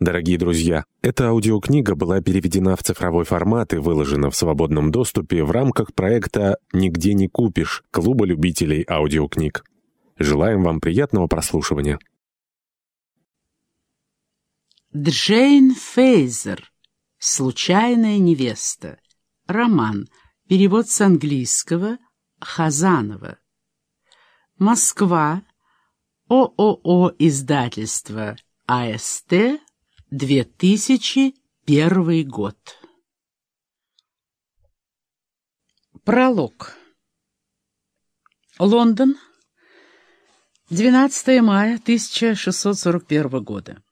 Дорогие друзья, эта аудиокнига была переведена в цифровой формат и выложена в свободном доступе в рамках проекта «Нигде не купишь» Клуба любителей аудиокниг. Желаем вам приятного прослушивания. Джейн Фейзер. Случайная невеста. Роман. Перевод с английского. Хазанова. Москва. ООО издательство АСТ 2001 год. Пролог. Лондон. 12 мая 1641 года.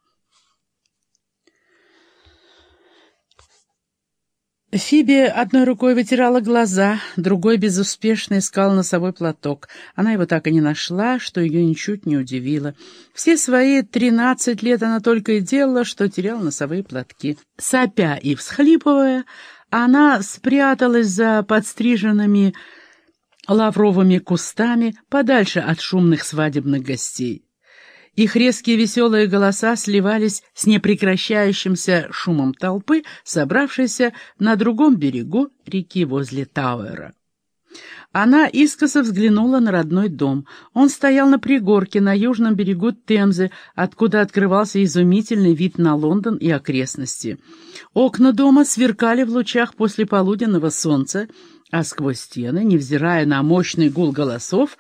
Фиби одной рукой вытирала глаза, другой безуспешно искала носовой платок. Она его так и не нашла, что ее ничуть не удивило. Все свои тринадцать лет она только и делала, что теряла носовые платки. Сопя и всхлипывая, она спряталась за подстриженными лавровыми кустами подальше от шумных свадебных гостей. Их резкие веселые голоса сливались с непрекращающимся шумом толпы, собравшейся на другом берегу реки возле Тауэра. Она искоса взглянула на родной дом. Он стоял на пригорке на южном берегу Темзы, откуда открывался изумительный вид на Лондон и окрестности. Окна дома сверкали в лучах после полуденного солнца, а сквозь стены, невзирая на мощный гул голосов,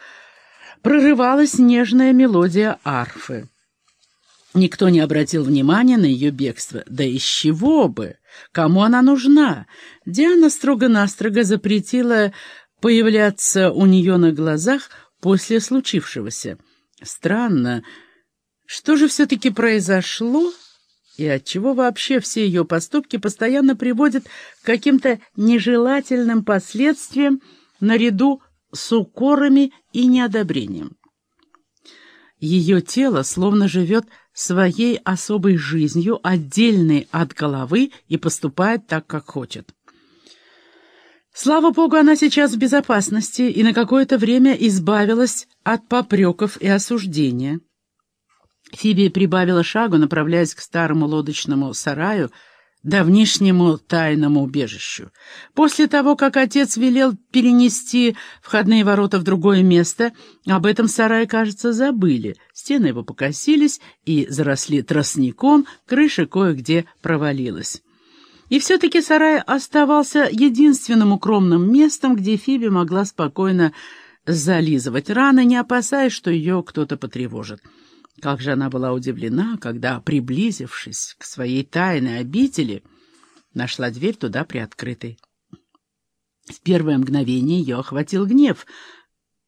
прорывалась нежная мелодия арфы. Никто не обратил внимания на ее бегство. Да из чего бы? Кому она нужна? Диана строго-настрого запретила появляться у нее на глазах после случившегося. Странно, что же все-таки произошло, и отчего вообще все ее поступки постоянно приводят к каким-то нежелательным последствиям наряду с укорами и неодобрением. Ее тело словно живет своей особой жизнью, отдельной от головы, и поступает так, как хочет. Слава богу, она сейчас в безопасности и на какое-то время избавилась от попреков и осуждения. Фиби прибавила шагу, направляясь к старому лодочному сараю, давнишнему тайному убежищу. После того, как отец велел перенести входные ворота в другое место, об этом сарае, кажется, забыли. Стены его покосились и заросли тростником, крыша кое-где провалилась. И все-таки сарай оставался единственным укромным местом, где Фиби могла спокойно зализывать раны, не опасаясь, что ее кто-то потревожит. Как же она была удивлена, когда, приблизившись к своей тайной обители, нашла дверь туда приоткрытой. В первое мгновение ее охватил гнев.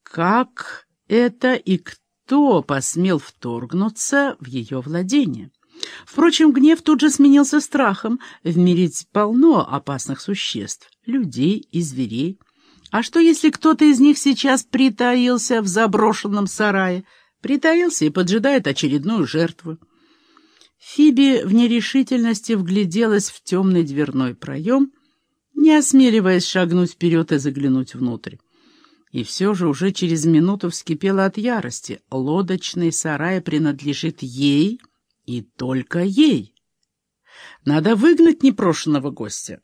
Как это и кто посмел вторгнуться в ее владение? Впрочем, гнев тут же сменился страхом. В мире полно опасных существ, людей и зверей. А что, если кто-то из них сейчас притаился в заброшенном сарае? Притаился и поджидает очередную жертву. Фиби в нерешительности вгляделась в темный дверной проем, не осмеливаясь шагнуть вперед и заглянуть внутрь. И все же уже через минуту вскипела от ярости. Лодочный сарай принадлежит ей и только ей. Надо выгнать непрошенного гостя.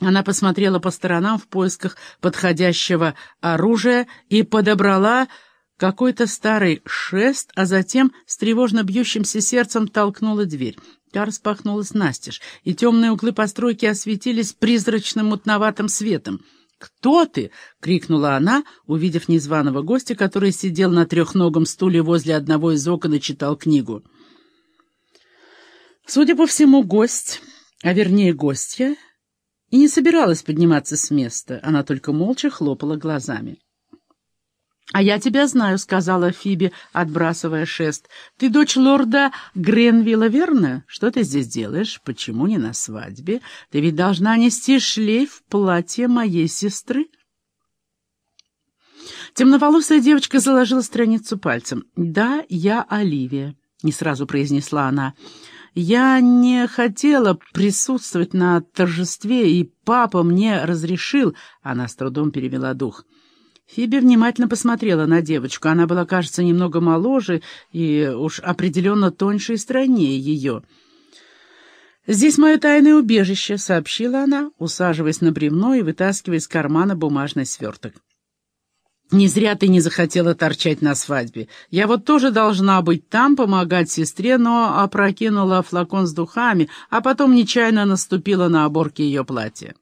Она посмотрела по сторонам в поисках подходящего оружия и подобрала какой-то старый шест, а затем с тревожно бьющимся сердцем толкнула дверь. Та распахнулась настежь, и темные углы постройки осветились призрачным мутноватым светом. «Кто ты?» — крикнула она, увидев незваного гостя, который сидел на трехногом стуле возле одного из окон и читал книгу. Судя по всему, гость, а вернее гостья, и не собиралась подниматься с места, она только молча хлопала глазами. «А я тебя знаю», — сказала Фиби, отбрасывая шест. «Ты дочь лорда Гренвилла, верно? Что ты здесь делаешь? Почему не на свадьбе? Ты ведь должна нести шлейф платья моей сестры». Темноволосая девочка заложила страницу пальцем. «Да, я Оливия», — не сразу произнесла она. «Я не хотела присутствовать на торжестве, и папа мне разрешил...» Она с трудом перевела дух. Фиби внимательно посмотрела на девочку. Она была, кажется, немного моложе и уж определенно тоньше и стройнее ее. «Здесь мое тайное убежище», — сообщила она, усаживаясь на бревно и вытаскивая из кармана бумажный сверток. «Не зря ты не захотела торчать на свадьбе. Я вот тоже должна быть там, помогать сестре, но опрокинула флакон с духами, а потом нечаянно наступила на оборки ее платья».